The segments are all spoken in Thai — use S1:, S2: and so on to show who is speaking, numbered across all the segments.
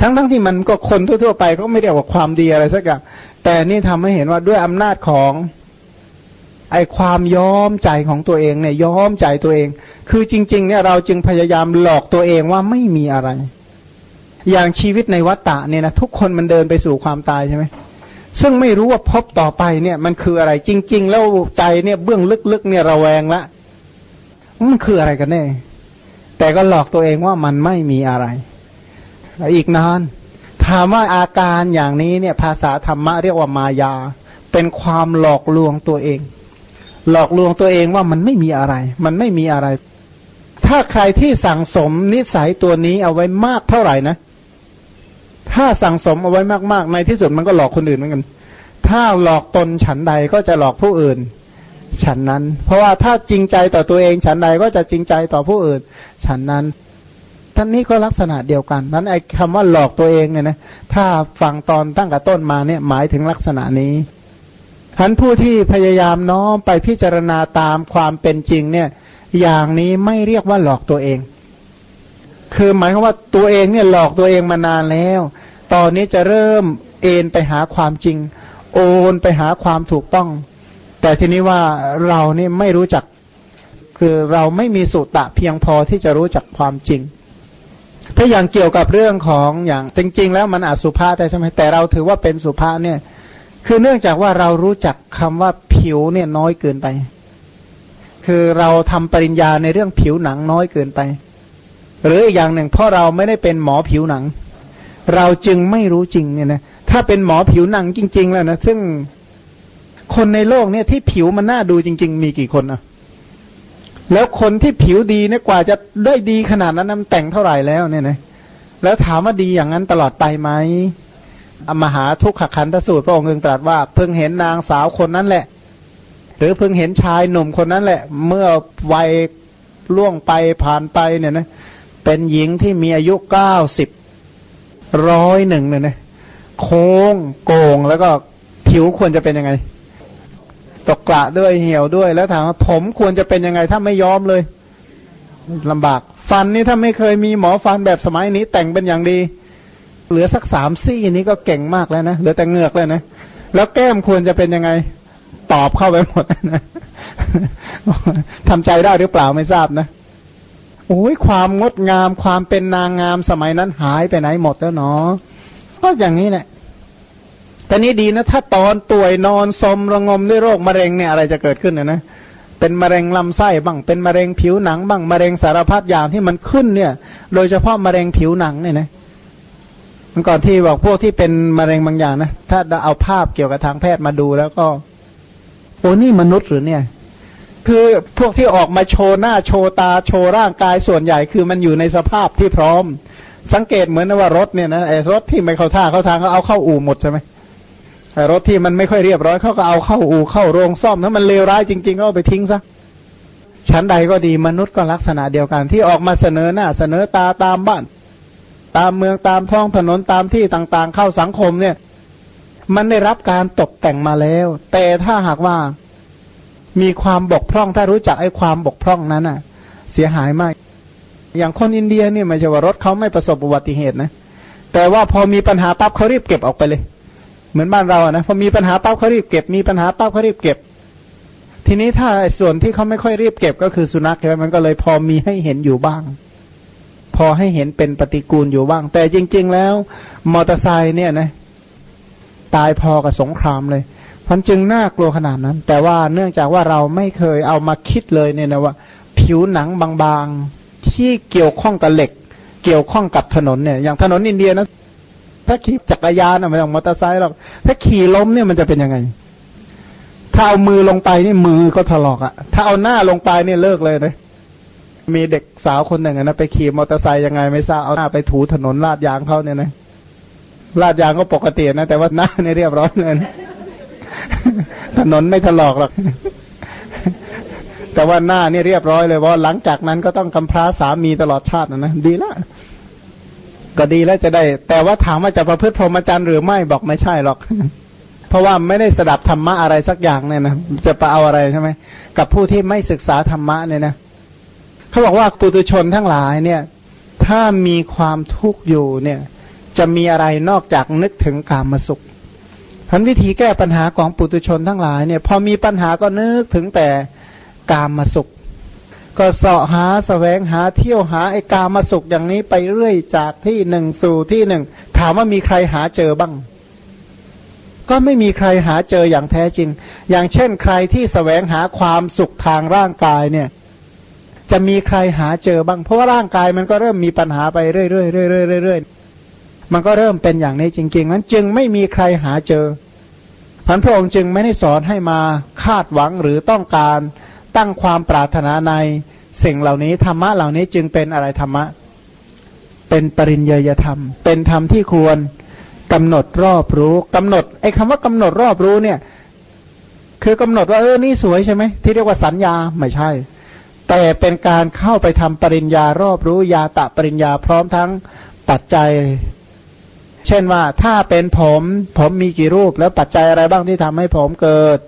S1: ทั้งทั้งที่มันก็คนทั่วๆไปก็ไม่เรียกว่าความดีอะไรสักอย่างแต่นี่ทำให้เห็นว่าด้วยอำนาจของไอความย้อมใจของตัวเองเนี่ยย้อมใจตัวเอง คือจริง ๆ เนี่ยเราจึงพยายามหลอกตัวเองว่าไม่มีอะไร อย่างชีวิตในวัฏฏะเนี่ยนะทุกคนมันเดินไปสู่ความตายใช่ไหมซึ่งไม่รู้ว่าพบต่อไปเนี่ยมันคืออะไร จริง ๆ แล้วใจเนี่ยเบื้องลึกๆเนี่ยระแวงละมันคืออะไรกันแน่แต่ก็หลอกตัวเองว่ามันไม่มีอะไร อีกนาน ถามว่าอาการอย่างนี้เนี่ย ภาษาธรรมะเรียกว่ามายา เป็นความหลอกลวงตัวเอง หลอกลวงตัวเองว่ามันไม่มีอะไร มันไม่มีอะไร ถ้าใครที่สั่งสมนิสัยตัวนี้เอาไว้มากเท่าไหร่นะ ถ้าสั่งสมเอาไว้มากๆในที่สุดมันก็หลอกคนอื่นเหมือนกัน ถ้าหลอกตนฉันใดก็จะหลอกผู้อื่นฉันนั้น เพราะว่าถ้าจริงใจต่อตัวเองฉันใดก็จะจริงใจต่อผู้อื่นฉันนั้น ท่านนี้ก็ลักษณะเดียวกันนั้นไอ้คำว่าหลอกตัวเองเนี่ยนะถ้าฟังตอนตั้งแต่ต้นมาเนี่ยหมายถึงลักษณะนี้ท่านผู้ที่พยายามน้อมไปพิจารณาตามความเป็นจริงเนี่ย อย่างนี้ไม่เรียกว่าหลอกตัวเอง คือหมายความว่าตัวเองเนี่ยหลอกตัวเองมานานแล้ว ตอนนี้จะเริ่มเอ็นไปหาความจริง โอนไปหาความถูกต้อง แต่ทีนี้ว่าเรานี่ไม่รู้จัก คือเราไม่มีสุตะเพียงพอที่จะรู้จักความจริง ถ้าอย่างเกี่ยวกับเรื่องของอย่างจริง ๆ แล้วมันอาจสุภาษแต่ใช่ไหมแต่เราถือว่าเป็นสุภาษเนี่ย คือเนื่องจากว่าเรารู้จักคำว่าผิวเนี่ยน้อยเกินไป คือเราทำปริญญาในเรื่องผิวหนังน้อยเกินไป หรืออีกอย่างหนึ่งเพราะเราไม่ได้เป็นหมอผิวหนัง เราจึงไม่รู้จริงเนี่ยนะถ้าเป็นหมอผิวหนังจริง ๆ แล้วนะซึ่งคนในโลกเนี่ยที่ผิวมันน่าดูจริง ๆ มีกี่คนอะ แล้วคนที่ผิวดีเนี่ยกว่าจะได้ดีขนาดนั้นนแต่งเท่าไหร่แล้วเนี่ยนะแล้วถามว่าดีอย่างนั้นตลอดไปไหมอมหาทุกขขันธสูตรพระองค์เองตรัสว่าเพิ่งเห็นนางสาวคนนั้นแหละ หรือเพิ่งเห็นชายหนุ่มคนนั้นแหละ เมื่อวัยล่วงไปผ่านไปเนี่ยนะเป็นหญิงที่มีอายุเก้าสิบร้อยหนึ่งเนี่ยนะโค้งโกงแล้วก็ผิวควรจะเป็นยังไง ตกกระด้วยเหี่ยวด้วย แล้วถามว่าผมควรจะเป็นยังไงถ้าไม่ยอมเลยลำบาก ฟันนี่ถ้าไม่เคยมีหมอฟันแบบสมัยนี้แต่งเป็นอย่างดี เหลือสักสามซี่นี้ก็เก่งมากแล้วนะเหลือแต่เงือกเลยนะแล้วแก้มควรจะเป็นยังไง ตอบเข้าไปหมดนะทำใจได้หรือเปล่าไม่ทราบนะโอ้ยความงดงามความเป็นนางงามสมัยนั้นหายไปไหนหมดแล้วเนาะก็อย่างนี้แหละ ต่นี้ดีนะ ถ้าตอนป่วยนอนสมระงมด้วยโรคมะเร็งเนี่ยอะไรจะเกิดขึ้นนะนะเป็นมะเร็งลำไส้บ้างเป็นมะเร็งผิวหนังบ้างมะเร็งสารพัดอย่างที่มันขึ้นเนี่ย โดยเฉพาะมะเร็งผิวหนังเนี่ยนะมันก่อนที่บอกพวกที่เป็นมะเร็งบางอย่างนะถ้าเอาภาพเกี่ยวกับทางแพทย์มาดูแล้วก็ โอ้นี่มนุษย์หรือเนี่ย คือพวกที่ออกมาโชว์หน้าโชว์ตาโชว์ร่างกายส่วนใหญ่คือมันอยู่ในสภาพที่พร้อม สังเกตเหมือนว่ารถเนี่ยนะไอ้รถที่ไม่เข้าท่าเข้าทางเขาเอาเข้าอู่หมดใช่ไหม รถที่มันไม่ค่อยเรียบร้อยเขาก็เอาเข้าอู่เข้าโรงซ่อมถ้ามันเลวร้ายจริงๆก็เอาไปทิ้งซะชั้นใดก็ดีมนุษย์ก็ลักษณะเดียวกันที่ออกมาเสนอหน้าเสนอตาตามบ้าน ตามเมืองตามท้องถนนตามที่ต่างๆ เข้าสังคมเนี่ย มันได้รับการตกแต่งมาแล้ว แต่ถ้าหากว่ามีความบกพร่องถ้ารู้จักไอ้ความบกพร่องนั้นอะ เสียหายมาก อย่างคนอินเดียเนี่ยไม่ใช่ว่ารถเขาไม่ประสบอุบัติเหตุนะ แต่ว่าพอมีปัญหาปั๊บเขารีบเก็บออกไปเลย เหมือนบ้านเราอะนะพอมีปัญหาปั๊บเขารีบเก็บ มีปัญหาปั๊บเขารีบเก็บ ทีนี้ถ้าส่วนที่เขาไม่ค่อยรีบเก็บก็คือสุนัขใช่ไหมมันก็เลยพอมีให้เห็นอยู่บ้าง พอให้เห็นเป็นปฏิกูลอยู่บ้าง แต่จริง ๆ แล้วมอเตอร์ไซค์เนี่ยนะตายพอกับสงครามเลยมันจึงน่ากลัวขนาดนั้น แต่ว่าเนื่องจากว่าเราไม่เคยเอามาคิดเลยเนี่ยนะว่า ผิวหนังบางๆที่เกี่ยวข้องกับเหล็ก เกี่ยวข้องกับถนนเนี่ย อย่างถนนอินเดียนะ ถ้าขี่จักรยานอะไม่ต้องมอเตอร์ไซค์หรอกถ้าขี่ล้มเนี่ยมันจะเป็นยังไง ถ้าเอามือลงไปนี่มือก็ถลอกอะถ้าเอาหน้าลงไปเนี่ยเลิกเลยเนะมีเด็กสาวคนหนึ่งนะไปขี่มอเตอร์ไซค์ยังไงไม่ทราบเอาหน้าไปถูถนนลาดยางเขาเนี่ยนะลาดยางก็ปกตินะแต่ว่าหน้าเนี่ยเรียบร้อยเลยนะถนนไม่ถลอกหรอกแต่ว่าหน้าเนี่ยเรียบร้อยเลยว่าหลังจากนั้นก็ต้องกำพร้าสามีตลอดชาตินะนะดีละ ก็ดีแล้วจะได้ แต่ว่าถามว่าจะประพฤติพรหมจรรย์หรือไม่บอกไม่ใช่หรอก เพราะว่าไม่ได้สดับธรรมะอะไรสักอย่างเนี่ยนะจะไปเอาอะไรใช่ไหมกับผู้ที่ไม่ศึกษาธรรมะเนี่ยนะเขาบอกว่าปุตุชนทั้งหลายเนี่ย ถ้ามีความทุกข์อยู่เนี่ย จะมีอะไรนอกจากนึกถึงกามสุขพันวิธีแก้ปัญหาของปุตุชนทั้งหลายเนี่ย พอมีปัญหาก็นึกถึงแต่กามสุข ก็เสาะหาสแสวงหาเที่ยวหาไอ้กามาสุขอย่างนี้ไปเรื่อยจากที่หนึ่งสู่ที่หนึ่ง ถามว่ามีใครหาเจอบ้าง ก็ไม่มีใครหาเจออย่างแท้จริง อย่างเช่นใครที่สแสวงหาความสุขทางร่างกายเนี่ย จะมีใครหาเจอบ้าง เพราะว่าร่างกายมันก็เริ่มมีปัญหาไปเรื่อยๆเรื่อยๆเรื่อยๆมันก็เริ่มเป็นอย่างนี้จริงๆนั้นจึงไม่มีใครหาเจอพันพระองค์จึงไม่ได้สอนให้มาคาดหวังหรือต้องการ ตั้งความปรารถนาในสิ่งเหล่านี้ธรรมะเหล่านี้จึงเป็นอะไรธรรมะ เป็นปริญญาธรรม เป็นธรรมที่ควรกำหนดรอบรู้กำหนดไอ้คำว่ากำหนดรอบรู้เนี่ย คือกำหนดว่าเออนี่สวยใช่ไหมที่เรียกว่าสัญญาไม่ใช่ แต่เป็นการเข้าไปทำปริญญารอบรู้ยาตะปริญญาพร้อมทั้งปัจจัย เช่นว่าถ้าเป็นผม ผมมีกี่รูปแล้วปัจจัยอะไรบ้างที่ทำให้ผมเกิด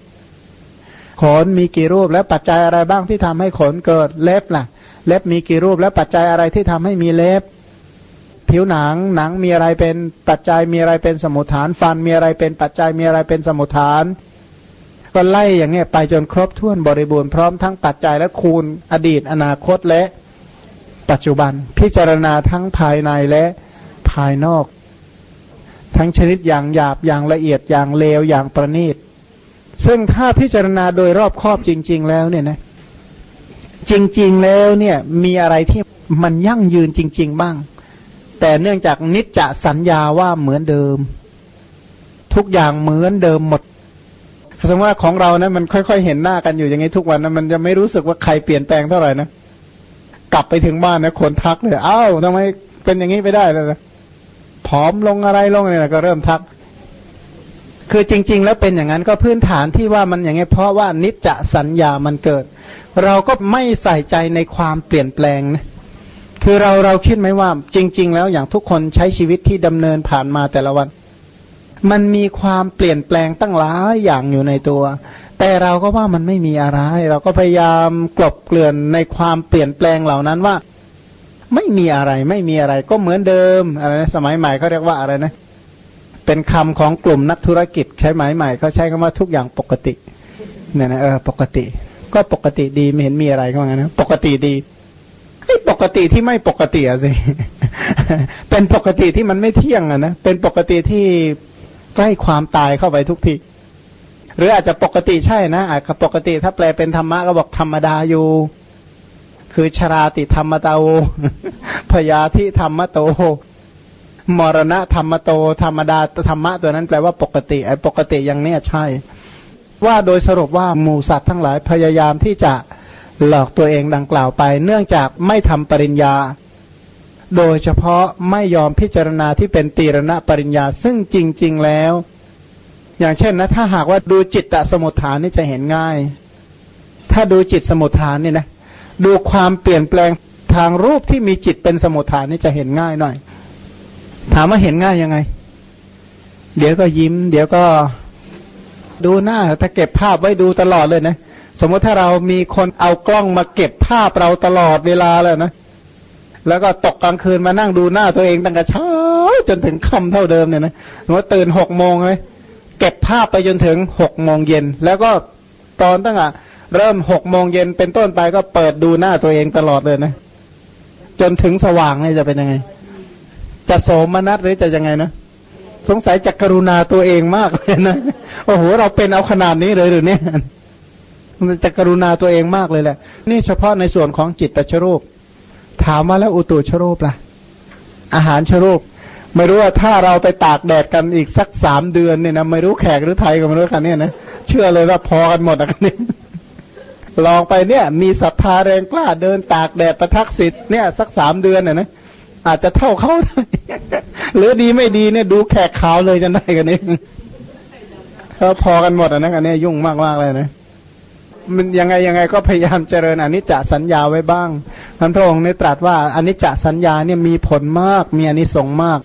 S1: ขนมีกี่รูปแล้วปัจจัยอะไรบ้างที่ทำให้ขนเกิดเล็บล่ะ เล็บมีกี่รูปแล้วปัจจัยอะไรที่ทำให้มีเล็บ ผิวหนังหนังมีอะไรเป็นปัจจัยมีอะไรเป็นสมุทฐาน ฟันมีอะไรเป็นปัจจัยมีอะไรเป็นสมุทฐาน ก็ไล่อย่างเงี้ยไปจนครบถ้วนบริบูรณ์พร้อมทั้งปัจจัยและคูณอดีต อนาคตและปัจจุบันพิจารณาทั้งภายในและภายนอก ทั้งชนิดอย่างหยาบอย่างละเอียดอย่างเลวอย่างประณีต ซึ่งถ้าพิจารณาโดยรอบครอบจริง ๆ แล้วเนี่ยนะ จริง ๆ แล้วเนี่ย มีอะไรที่มันยั่งยืนจริง ๆ บ้าง แต่เนื่องจากนิจจะสัญญาว่าเหมือนเดิม ทุกอย่างเหมือนเดิมหมดสมมติว่าของเรานะมันค่อยๆเห็นหน้ากันอยู่อย่างนี้ทุกวันนะมันจะไม่รู้สึกว่าใครเปลี่ยนแปลงเท่าไหร่นะกลับไปถึงบ้านนะคนทักเลยอ้าวทำไมเป็นอย่างนี้ไปได้เลยนะผอมลงอะไรลงเนี่ยก็เริ่มทัก คือจริง ๆ แล้วเป็นอย่างนั้นก็พื้นฐานที่ว่ามันอย่างนี้เพราะว่านิจจสัญญามันเกิด เราก็ไม่ใส่ใจในความเปลี่ยนแปลงนะคือเราเราคิดไหมว่าจริง ๆ แล้วอย่างทุกคนใช้ชีวิตที่ดำเนินผ่านมาแต่ละวัน มันมีความเปลี่ยนแปลงตั้งหลายอย่างอยู่ในตัว แต่เราก็ว่ามันไม่มีอะไร เราก็พยายามกลบเกลื่อนในความเปลี่ยนแปลงเหล่านั้นว่า ไม่มีอะไรไม่มีอะไรก็เหมือนเดิมอะไรนะสมัยใหม่เขาเรียกว่าอะไรนะเเป็นคำของกลุ่มนักธุรกิจใช้หมายใหม่เขาใช้คำว่าทุกอย่างปกติเนี่ยนะเออปกติ ก็ปกติดีไม่เห็นมีอะไรเขาว่างั้นนะปกติดีไอ้ปกติที่ไม่ปกติอะสิ เป็นปกติที่มันไม่เที่ยงอะนะ เป็นปกติที่ใกล้ความตายเข้าไปทุกที หรืออาจจะปกติใช่นะอาจจะปกติถ้าแปลเป็นธรรมะก็บอกธรรมดาอยู่ คือชราติธรรมตาโตพยาธิธรรมโต มรณะธรรมโตธรรมดาธรรมะตัวนั้นแปลว่าปกติไอ้ปกติอย่างเนี้ยใช่ ว่าโดยสรุปว่าหมูสัตว์ทั้งหลายพยายามที่จะหลอกตัวเองดังกล่าวไป เนื่องจากไม่ทำปริญญา โดยเฉพาะไม่ยอมพิจารณาที่เป็นตีรณะปริญญา ซึ่งจริง ๆแล้ว อย่างเช่นนะ ถ้าหากว่าดูจิตตสมุทฐานนี่จะเห็นง่าย ถ้าดูจิตสมุทฐานเนี่ยนะดูความเปลี่ยนแปลงทางรูปที่มีจิตเป็นสมุทฐานนี่จะเห็นง่ายหน่อย ถามว่าเห็นง่ายยังไง เดี๋ยวก็ยิ้ม เดี๋ยวก็ดูหน้าถ้าเก็บภาพไว้ดูตลอดเลยนะ สมมติถ้าเรามีคนเอากล้องมาเก็บภาพเราตลอดเวลาเลยนะ แล้วก็ตกกลางคืนมานั่งดูหน้าตัวเองตั้งแต่เช้าจนถึงค่าเท่าเดิมเนี่ยนะสมมติตื่นหกโมงเลยเก็บภาพไปจนถึงหกโมงเย็น แล้วก็ตอนตั้งแต่เริ่มหกโมงเย็นเป็นต้นไปก็เปิดดูหน้าตัวเองตลอดเลยนะ จนถึงสว่างนี่จะเป็นยังไง จะโสมนัสหรือจะยังไงนะสงสัยจะกรุณาตัวเองมากเลยนะโอ้โหเราเป็นเอาขนาดนี้เลยหรือเนี่ยมันจะกรุณาตัวเองมากเลยแหละ นี่เฉพาะในส่วนของจิตตชรูป ถามมาแล้วอุตุชรูปล่ะ อาหารชรูป ไม่รู้ว่าถ้าเราไปตากแดดกันอีกสักสามเดือนเนี่ยนะไม่รู้แขกหรือไทยก็ไม่รู้กันเนี่ยนะเชื่อเลยว่าพอกันหมดอะกันนี้ลองไปเนี่ย มีศรัทธาแรงกล้าเดินตากแดดประทักษิตเนี่ย สักสามเดือนน่ะนะ อาจจะเท่าเขาหรือดีไม่ดีเนี่ย ดูแขกขาวเลยจะได้กันนี้เขาพอกันหมดอะนะอันนี้ยุ่งมากมากเลยนะมันยังไงยังไงก็พยายามเจริญอนิจจสัญญาไว้บ้างท่านพระองค์ได้ตรัสว่าอนิจจสัญญาเนี่ยมีผลมาก มีอนิสงส์มาก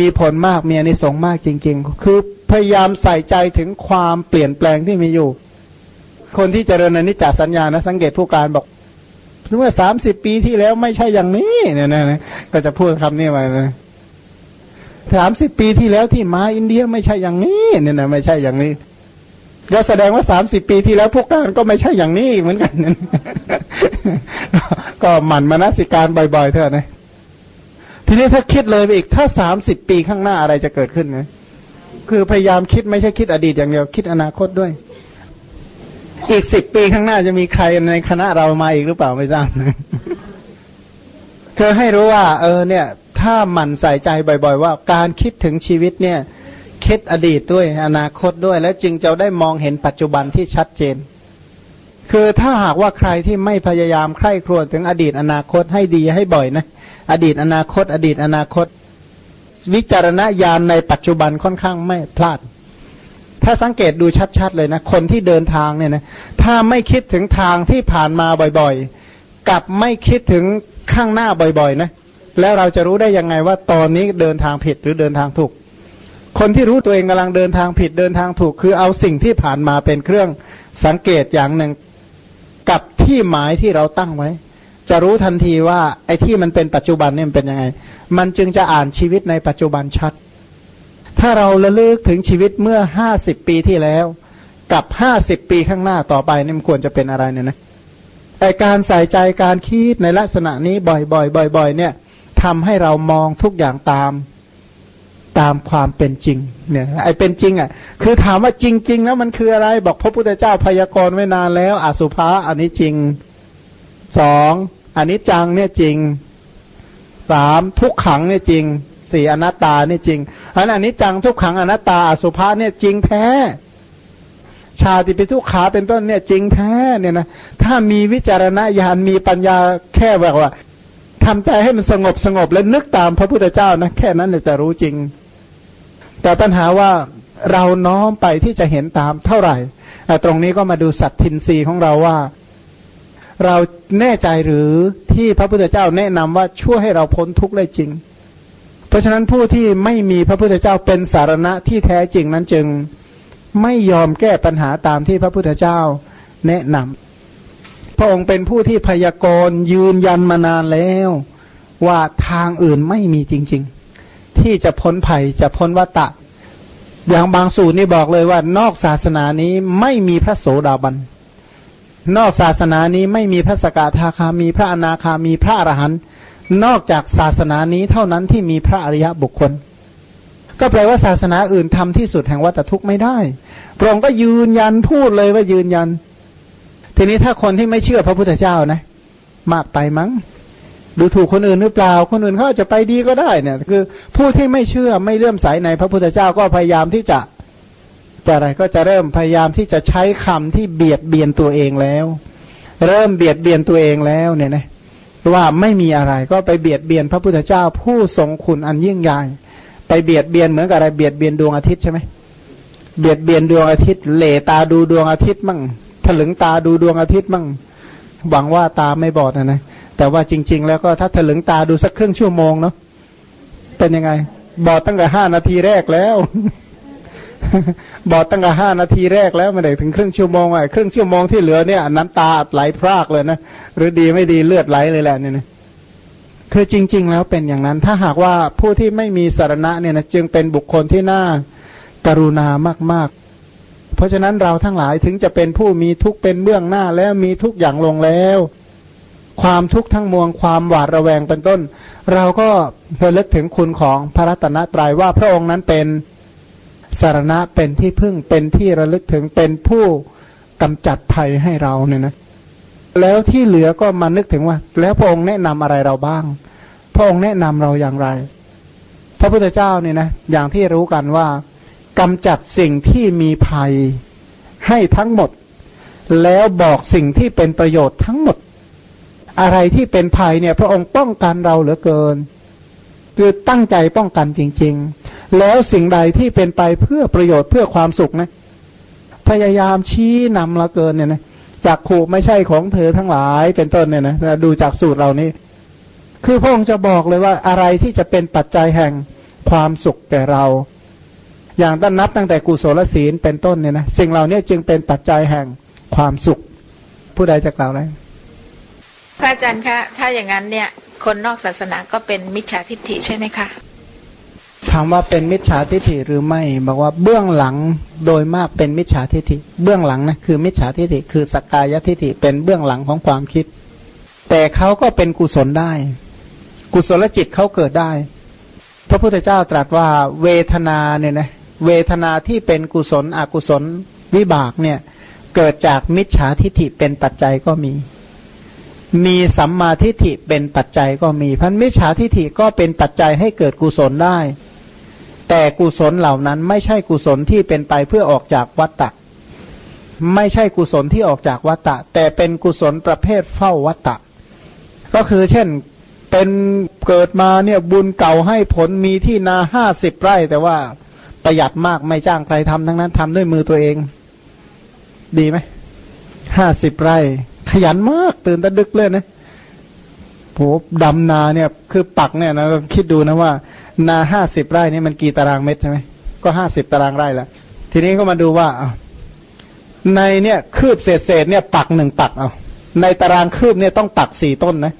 S1: มีผลมากมีอนิสงส์มากจริง ๆ คือพยายามใส่ใจถึงความเปลี่ยนแปลงที่มีอยู่ คนที่เจริญอนิจจสัญญานะสังเกตผู้การบอก เมื่อสามสิบปีที่แล้วไม่ใช่อย่างนี้เนี่ยนะก็จะพูดคำนี้ไปนะสามสิบปีที่แล้วที่มาอินเดียไม่ใช่อย่างนี้เนี่ยนะไม่ใช่อย่างนี้ก็แสดงว่าสามสิบปีที่แล้วพวกการก็ไม่ใช่อย่างนี้เหมือนกันก็หมั่นมานาสิการบ่อยๆเถอะนะทีนี้ถ้าคิดเลยไปอีกถ้าสามสิบปีข้างหน้าอะไรจะเกิดขึ้นนะคือพยายามคิดไม่ใช่คิดอดีตอย่างเดียว คิดอนาคตด้วย อีกสิบปีข้างหน้าจะมีใครในคณะเรามาอีกหรือเปล่าไม่ทราบคือให้รู้ว่า เออ เนี่ย ถ้าหมั่นใส่ใจบ่อย ๆ ว่าการคิดถึงชีวิตเนี่ย คิดอดีตด้วยอนาคตด้วย และจึงจะได้มองเห็นปัจจุบันที่ชัดเจน คือถ้าหากว่าใครที่ไม่พยายามใคร่ครวญถึงอดีตอนาคตให้ดีให้บ่อยนะอดีตอนาคต อดีตอนาคต วิจารณญาณในปัจจุบันค่อนข้างไม่พลาด ถ้าสังเกตดูชัดๆเลยนะ คนที่เดินทางเนี่ยนะ ถ้าไม่คิดถึงทางที่ผ่านมาบ่อยๆ กับไม่คิดถึงข้างหน้าบ่อยๆ นะ แล้วเราจะรู้ได้ยังไงว่าตอนนี้เดินทางผิดหรือเดินทางถูก คนที่รู้ตัวเองกำลังเดินทางผิดเดินทางถูก คือเอาสิ่งที่ผ่านมาเป็นเครื่องสังเกตอย่างหนึ่งกับที่หมายที่เราตั้งไว้ จะรู้ทันทีว่าไอ้ที่มันเป็นปัจจุบันเนี่ยมันเป็นยังไง มันจึงจะอ่านชีวิตในปัจจุบันชัด ถ้าเราระลึกถึงชีวิตเมื่อห้าสิบปีที่แล้ว กับห้าสิบปีข้างหน้าต่อไปนี่มันควรจะเป็นอะไรเนี่ยนะแต่การใส่ใจการคิดในลักษณะนี้บ่อยๆบ่อย ๆ เนี่ยทำให้เรามองทุกอย่างตามตามความเป็นจริง เนี่ยไอ้เป็นจริง อะ คือถามว่าจริง ๆ แล้วมันคืออะไร บอกพระพุทธเจ้าพยากรณ์ไว้นานแล้วอสุภะอันนี้จริงสองอันนี้จังเนี่ยจริงสามทุกขังเนี่ยจริง สี่อนัตตานี่จริงอันอันนี้จังทุกขังอนัตตาอสุภะเนี่ยจริงแท้ ชาติปิทุกขาเป็นต้นเนี่ยจริงแท้เนี่ยนะถ้ามีวิจารณญาณมีปัญญาแค่แบบว่าทำใจให้มันสงบสงบแล้วนึกตามพระพุทธเจ้านะแค่นั้นจะรู้จริง แต่ปัญหาว่าเราน้อมไปที่จะเห็นตามเท่าไหร่ตรงนี้ก็มาดูสัตทินรีของเราว่า เราแน่ใจหรือที่พระพุทธเจ้าแนะนำว่าช่วยให้เราพ้นทุกข์ได้จริง เพราะฉะนั้นผู้ที่ไม่มีพระพุทธเจ้าเป็นสารณะที่แท้จริงนั้นจึงไม่ยอมแก้ปัญหาตามที่พระพุทธเจ้าแนะนำพระองค์เป็นผู้ที่พยากรณ์ยืนยันมานานแล้ว ว่าทางอื่นไม่มีจริง ๆ ที่จะพ้นภัยจะพ้นวัตะ อย่างบางสูตรนี่บอกเลยว่านอกศาสนานี้ไม่มีพระโสดาบัน นอกศาสนานี้ไม่มีพระสกทาคามีพระอนาคามีพระอรหันต์ นอกจากศาสนานี้เท่านั้นที่มีพระอริยบุคคล ก็แปลว่าศาสนาอื่นทำที่สุดแห่งวัฏทุกข์ไม่ได้พระองค์ก็ยืนยันพูดเลยว่ายืนยัน ทีนี้ถ้าคนที่ไม่เชื่อพระพุทธเจ้านะ มากไปมั้งดูถูกคนอื่นหรือเปล่า คนอื่นเขาจะไปดีก็ได้เนี่ย คือผู้ที่ไม่เชื่อไม่เลื่อมใสในพระพุทธเจ้าก็พยายามที่จะจะอะไรก็จะเริ่มพยายามที่จะใช้คำที่เบียดเบียนตัวเองแล้ว เริ่มเบียดเบียนตัวเองแล้วเนี่ยนะ ว่าไม่มีอะไรก็ไปเบียดเบียนพระพุทธเจ้าผู้ทรงคุณอันยิ่งใหญ่ ไปเบียดเบียนเหมือนกับอะไรเบียดเบียนดวงอาทิตย์ใช่ไหมเบียดเบียนดวงอาทิตย์เหลตาดูดวงอาทิตย์มั่งถลึงตาดูดวงอาทิตย์มั่งหวังว่าตาไม่บอดนะนะแต่ว่าจริง ๆ แล้วก็ถ้าถลึงตาดูสักครึ่งชั่วโมงเนาะเป็นยังไง บอดตั้งแต่ห้านาทีแรกแล้ว บอดตั้งแต่ห้านาทีแรกแล้วไม่ได้ถึงครึ่งชั่วโมงอะครึ่งชั่วโมงที่เหลือเนี่ยน้ำตาไหลพรากเลยนะหรือดีไม่ดีเลือดไหลเลยแหละเนี่ยคือจริง ๆ แล้วเป็นอย่างนั้น ถ้าหากว่าผู้ที่ไม่มีสารณะเนี่ยนะจึงเป็นบุคคลที่น่ากรุณามาก ๆ เพราะฉะนั้นเราทั้งหลายถึงจะเป็นผู้มีทุกข์เป็นเบื้องหน้าแล้วมีทุกอย่างลงแล้ว ความทุกข์ทั้งมวลความหวาดระแวงเป็นต้น เราก็ระลึกถึงคุณของพระรัตนตรัยว่าพระองค์นั้นเป็น สารณะเป็นที่พึ่งเป็นที่ระลึกถึงเป็นผู้กำจัดภัยให้เราเนี่ยนะ แล้วที่เหลือก็มานึกถึงว่า แล้วพระองค์แนะนำอะไรเราบ้าง พระองค์แนะนำเราอย่างไร พระพุทธเจ้าเนี่ยนะอย่างที่รู้กันว่ากำจัดสิ่งที่มีภัยให้ทั้งหมด แล้วบอกสิ่งที่เป็นประโยชน์ทั้งหมด อะไรที่เป็นภัยเนี่ย พระองค์ป้องกันเราเหลือเกิน คือตั้งใจป้องกันจริง ๆ แล้วสิ่งใดที่เป็นไปเพื่อประโยชน์เพื่อความสุขนะ พยายามชี้นำละเกินเนี่ยนะจากขู่ไม่ใช่ของเธอทั้งหลายเป็นต้นเนี่ยนะดูจากสูตรเรานี้ คือพระองค์จะบอกเลยว่าอะไรที่จะเป็นปัจจัยแห่งความสุขแก่เรา อย่างตั้งนับตั้งแต่กุศลศีลเป็นต้นเนี่ยนะสิ่งเหล่านี้จึงเป็นปัจจัยแห่งความสุข ผู้ใดจะกล่าวอะไร
S2: พระอาจารย์คะ ถ้าอย่างนั้นเนี่ย คนนอกศาสนาก็เป็นมิจฉาทิฏฐิใช่ไหมคะ
S1: ถามว่าเป็นมิจฉาทิฏฐิหรือไม่บอกว่าเบื้องหลังโดยมากเป็นมิจฉาทิฏฐิ เบื้องหลังนะคือมิจฉาทิฏฐิคือสกกายทิฏฐิเป็นเบื้องหลังของความคิด แต่เขาก็เป็นกุศลได้ กุศลจิตเขาเกิดได้ พระพุทธเจ้าตรัสว่าเวทนาเนี่ยนะเวทนาที่เป็นกุศลอกุศลวิบากเนี่ย เกิดจากมิจฉาทิฏฐิเป็นปัจจัยก็มี มีสัมมาทิฏฐิเป็นปัจจัยก็มีพันมิจฉาทิฏฐิก็เป็นปัจจัยให้เกิดกุศลได้ แต่กุศลเหล่านั้นไม่ใช่กุศลที่เป็นไปเพื่อออกจากวัตตะ ไม่ใช่กุศลที่ออกจากวัตตะ แต่เป็นกุศลประเภทเฝ้าวัตตะ ก็คือเช่นเป็นเกิดมาเนี่ยบุญเก่าให้ผลมีที่นาห้าสิบไร่ แต่ว่าประหยัดมากไม่จ้างใครทำทั้งนั้นทำด้วยมือตัวเอง ดีไหมห้าสิบไร่ ขยันมากตื่นตะดึกเลยนะโหดำนาเนี่ย คือปักเนี่ยนะคิดดูนะว่า นาห้าสิบไร่นี่มันกี่ตารางเมตรใช่ไหมก็ห้าสิบตารางไร่แล้วทีนี้ก็มาดูว่าในเนี่ยคืบเศษเศษเนี่ยปักหนึ่งปักเอาในตารางคืบเนี่ยต้องปักสี่ต้นนะ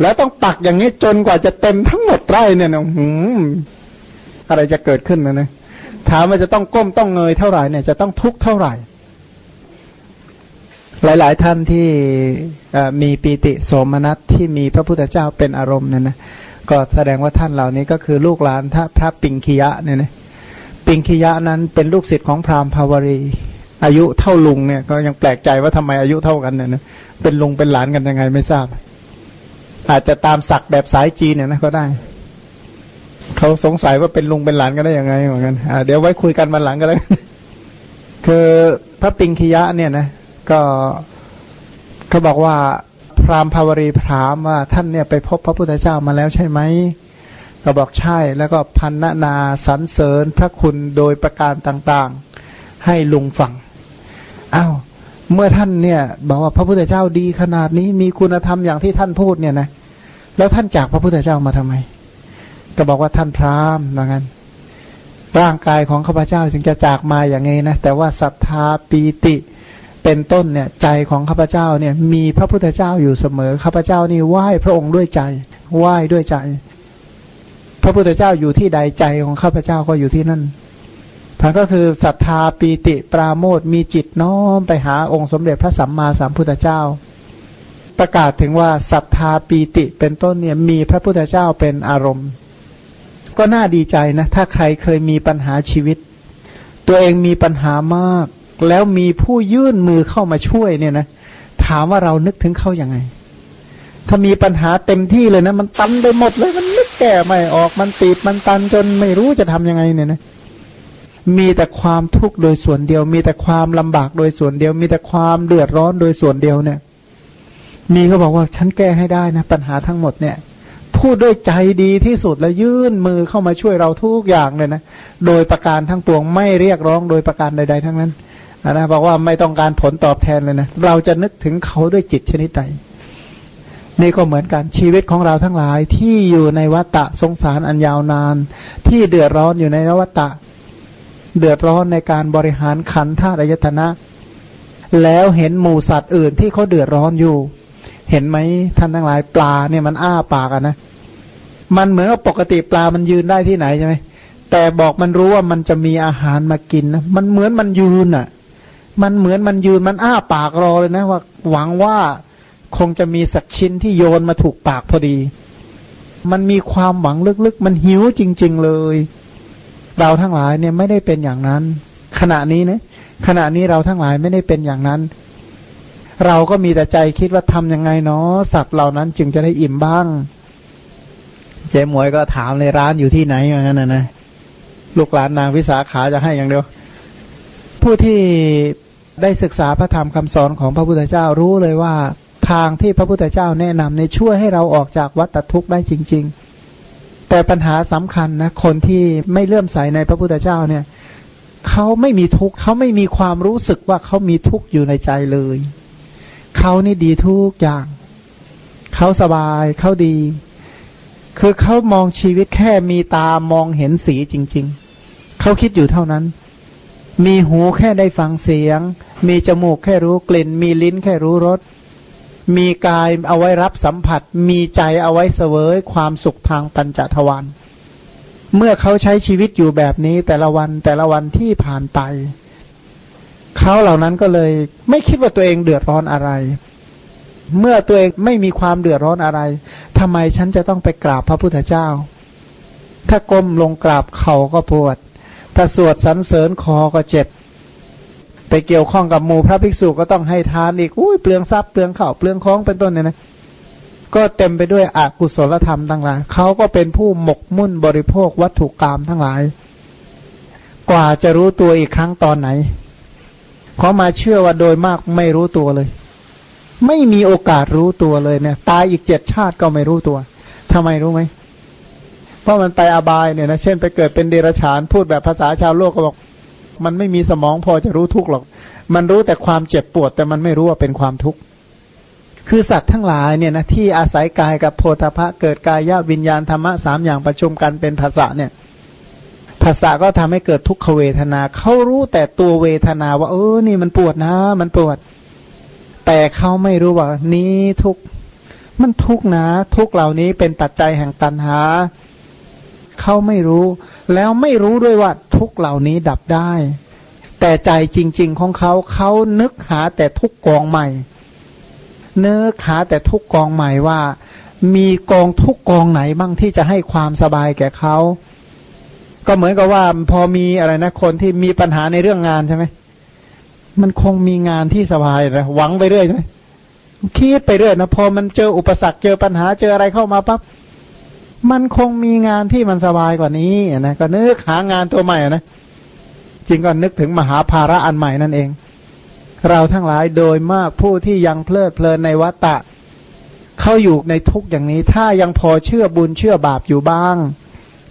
S1: แล้วต้องปักอย่างนี้จนกว่าจะเต็มทั้งหมดไร่เนี่ยนะหืมอะไรจะเกิดขึ้นนะนะถามว่าจะต้องก้มต้องเงยเท่าไหร่เนี่ยจะต้องทุกเท่าไหร่ หลาย ๆ ท่านที่มีปีติโสมนัสที่มีพระพุทธเจ้าเป็นอารมณ์เนี่ยนะ ก็แสดงว่าท่านเหล่านี้ก็คือลูกหลานพระปิงคียะเนี่ยนะปิงคียะนั้นเป็นลูกศิษย์ของพราหมณ์ภาวรี อายุเท่าลุงเนี่ยก็ยังแปลกใจว่าทำไมอายุเท่ากันเนี่ยนะเป็นลุงเป็นหลานกันยังไงไม่ทราบ อาจจะตามศักดิ์แบบสายจีนเนี่ยนะก็ได้เขาสงสัยว่าเป็นลุงเป็นหลานกันได้ยังไงเหมือนกันเดี๋ยวไว้คุยกันวันหลังก็แล้วคือพระปิงคียะเนี่ยนะก็เขาบอกว่า พราหมณ์ภาวรีถามว่าท่านเนี่ยไปพบพระพุทธเจ้ามาแล้วใช่ไหมก็บอกใช่แล้วก็พันนานาสรรเสริญพระคุณโดยประการต่างๆ ให้ลุงฟังอา้าวเมื่อท่านเนี่ยบอกว่าพระพุทธเจ้าดีขนาดนี้มีคุณธรรมอย่างที่ท่านพูดเนี่ยนะแล้วท่านจากพระพุทธเจ้ามาทำไม ก็บอกว่าท่านพราหมณ์เหมือนกันร่างกายของข้าพเจ้าจึงจะจากมาอย่างไงนะแต่ว่าศรัทธาปีติ เป็นต้นเนี่ยใจของข้าพเจ้าเนี่ยมีพระพุทธเจ้าอยู่เสมอข้าพเจ้านี่ไหว้พระองค์ด้วยใจไหว้ด้วยใจ พระพุทธเจ้าอยู่ที่ใดใจของข้าพเจ้าก็อยู่ที่นั่นท่านก็คือศรัทธาปีติปราโมทมีจิตน้อมไปหาองค์สมเด็จพระสัมมาสัมพุทธเจ้า ประกาศถึงว่าศรัทธาปีติเป็นต้นเนี่ยมีพระพุทธเจ้าเป็นอารมณ์ ก็น่าดีใจนะ ถ้าใครเคยมีปัญหาชีวิต ตัวเองมีปัญหามาก แล้วมีผู้ยื่นมือเข้ามาช่วยเนี่ยนะถามว่าเรานึกถึงเขาอย่างไง ถ้ามีปัญหาเต็มที่เลยนะ มันตันไปหมดเลย มันนึกแก่ไม่ออกมันตีดมันตันจนไม่รู้จะทำยังไงเนี่ยนะมีแต่ความทุกข์โดยส่วนเดียว มีแต่ความลำบากโดยส่วนเดียว มีแต่ความเดือดร้อนโดยส่วนเดียวเนี่ย มีก็บอกว่าฉันแก้ให้ได้นะ ปัญหาทั้งหมดเนี่ยพูดด้วยใจดีที่สุดแล้วยื่นมือเข้ามาช่วยเราทุกอย่างเลยนะ โดยประการทั้งปวงไม่เรียกร้องโดยประการใด ๆ ทั้งนั้น นะบอกว่าไม่ต้องการผลตอบแทนเลยนะเราจะนึกถึงเขาด้วยจิตชนิดใดนี่ก็เหมือนกันชีวิตของเราทั้งหลายที่อยู่ในวัฏฏะสงสารอันยาวนาน ที่เดือดร้อนอยู่ในวัฏฏะเดือดร้อนในการบริหารขันธ์ธาตุอายตนะ แล้วเห็นหมูสัตว์อื่นที่เขาเดือดร้อนอยู่ เห็นไหมท่านทั้งหลายปลาเนี่ยมันอ้าปากอะนะมันเหมือนว่าปกติปลามันยืนได้ที่ไหนใช่ไหมแต่บอกมันรู้ว่ามันจะมีอาหารมากินนะมันเหมือนมันยืนอะ่ะ มันเหมือนมันยืนมันอ้าปากรอเลยนะว่าหวังว่าคงจะมีสักชิ้นที่โยนมาถูกปากพอดี มันมีความหวังลึกๆ มันหิวจริง ๆเลย เราทั้งหลายเนี่ยไม่ได้เป็นอย่างนั้น ขณะนี้นะขณะนี้เราทั้งหลายไม่ได้เป็นอย่างนั้น เราก็มีแต่ใจคิดว่าทํำยังไงเนาะสัตว์เหล่านั้นจึงจะได้อิ่มบ้าง เจ๊หมวยก็ถามในร้านอยู่ที่ไหนอย่างนั้นนะนะลูกหลานนางวิสาขาจะให้อย่างเดียวผู้ที่ ได้ศึกษาพระธรรมคำสอนของพระพุทธเจ้ารู้เลยว่า ทางที่พระพุทธเจ้าแนะนำในช่วยให้เราออกจากวัฏทุกข์ได้จริง ๆ แต่ปัญหาสำคัญนะคนที่ไม่เลื่อมใสในพระพุทธเจ้าเนี่ยเขาไม่มีทุกข์เขาไม่มีความรู้สึกว่าเขามีทุกข์อยู่ในใจเลยเขานี่ดีทุกอย่างเขาสบายเขาดี คือเขามองชีวิตแค่มีตามองเห็นสีจริง ๆเขาคิดอยู่เท่านั้น มีหูแค่ได้ฟังเสียง มีจมูกแค่รู้กลิ่น มีลิ้นแค่รู้รส มีกายเอาไว้รับสัมผัส มีใจเอาไว้เสวยความสุขทางปัญจทวาร เมื่อเขาใช้ชีวิตอยู่แบบนี้แต่ละวันแต่ละวันที่ผ่านไปเขาเหล่านั้นก็เลย ไม่คิดว่าตัวเองเดือดร้อนอะไร เมื่อตัวเองไม่มีความเดือดร้อนอะไรทำไมฉันจะต้องไปกราบพระพุทธเจ้า ถ้าก้มลงกราบเขาก็ปวด ถ้าสวดสรรเสริญคอก็เจ็บ ไปเกี่ยวข้องกับหมู่พระภิกษุก็ต้องให้ทานอีกอุ้ยเปลืองทรัพย์เปลืองเข่าเปลืองคล้องเป็นต้นเนี่ยนะก็เต็มไปด้วยอกุศลธรรมทั้งหลายเขาก็เป็นผู้หมกมุ่นบริโภควัตถุกรรมทั้งหลาย กว่าจะรู้ตัวอีกครั้งตอนไหนเขามาเชื่อว่าโดยมากไม่รู้ตัวเลย ไม่มีโอกาสรู้ตัวเลยเนี่ย ตายอีกเจ็ดชาติก็ไม่รู้ตัวทำไมรู้ไหม ราะมันไปอบายเนี่ยนะเช่นไปเกิดเป็นเดรัจฉานพูดแบบภาษาชาวโลกก็บอก มันไม่มีสมองพอจะรู้ทุกข์หรอก มันรู้แต่ความเจ็บปวด แต่มันไม่รู้ว่าเป็นความทุกข์คือสัตว์ทั้งหลายเนี่ยนะที่อาศัยกายกับโพธพะเกิดกายญาวิญญาณธรรมะสามอย่างประชุมกันเป็นภาษาเนี่ยภาษาก็ทำให้เกิดทุกขเวทนาเขารู้แต่ตัวเวทนาว่า เออนี่มันปวดนะ มันปวด แต่เขาไม่รู้ว่า นี้ทุกมันทุกนะ ทุกเหล่านี้เป็นปัจจัยแห่งตัณหา เขาไม่รู้ แล้วไม่รู้ด้วยว่าทุกเหล่านี้ดับได้ แต่ใจจริง ๆ ของเขาเขานึกหาแต่ทุกกองใหม่เนื้อหาแต่ทุกกองใหม่ว่า มีกองทุกกองไหนบ้างที่จะให้ความสบายแก่เขา ก็เหมือนกับว่าพอมีอะไรนะคนที่มีปัญหาในเรื่องงานใช่ไหมมันคงมีงานที่สบายนะหวังไปเรื่อยใช่ไหมคิดไปเรื่อยนะพอมันเจออุปสรรคเจอปัญหาเจออะไรเข้ามาปั๊บ มันคงมีงานที่มันสบายกว่านี้นะก็นึกหางานตัวใหม่นะจริงก็นึกถึงมหาภาระอันใหม่นั่นเอง เราทั้งหลายโดยมากผู้ที่ยังเพลิดเพลินในวัฏฏะเข้าอยู่ในทุกอย่างนี้ ถ้ายังพอเชื่อบุญเชื่อบาปอยู่บ้าง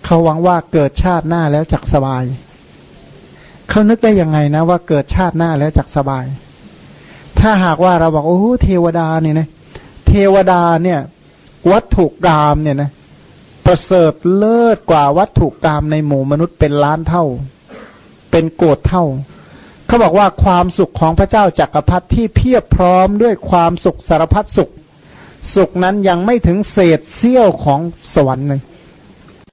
S1: เขาหวังว่าเกิดชาติหน้าแล้วจักสบายเขานึกได้ยังไงนะ ว่าเกิดชาติหน้าแล้วจักสบาย ถ้าหากว่าเราบอกโอ้เทวดาเนี่ยนะ เทวดาเนี่ย วัตถุกรรมเนี่ยนะ ประเสริฐเลิศกว่าวัตถุกรรมในหมู่มนุษย์เป็นล้านเท่า เป็นโกดเท่า เขาบอกว่าความสุขของพระเจ้าจักรพรรดิที่เพียบพร้อมด้วยความสุขสารพัดสุข สุขนั้นยังไม่ถึงเศษเสี้ยวของสวรรค์เลย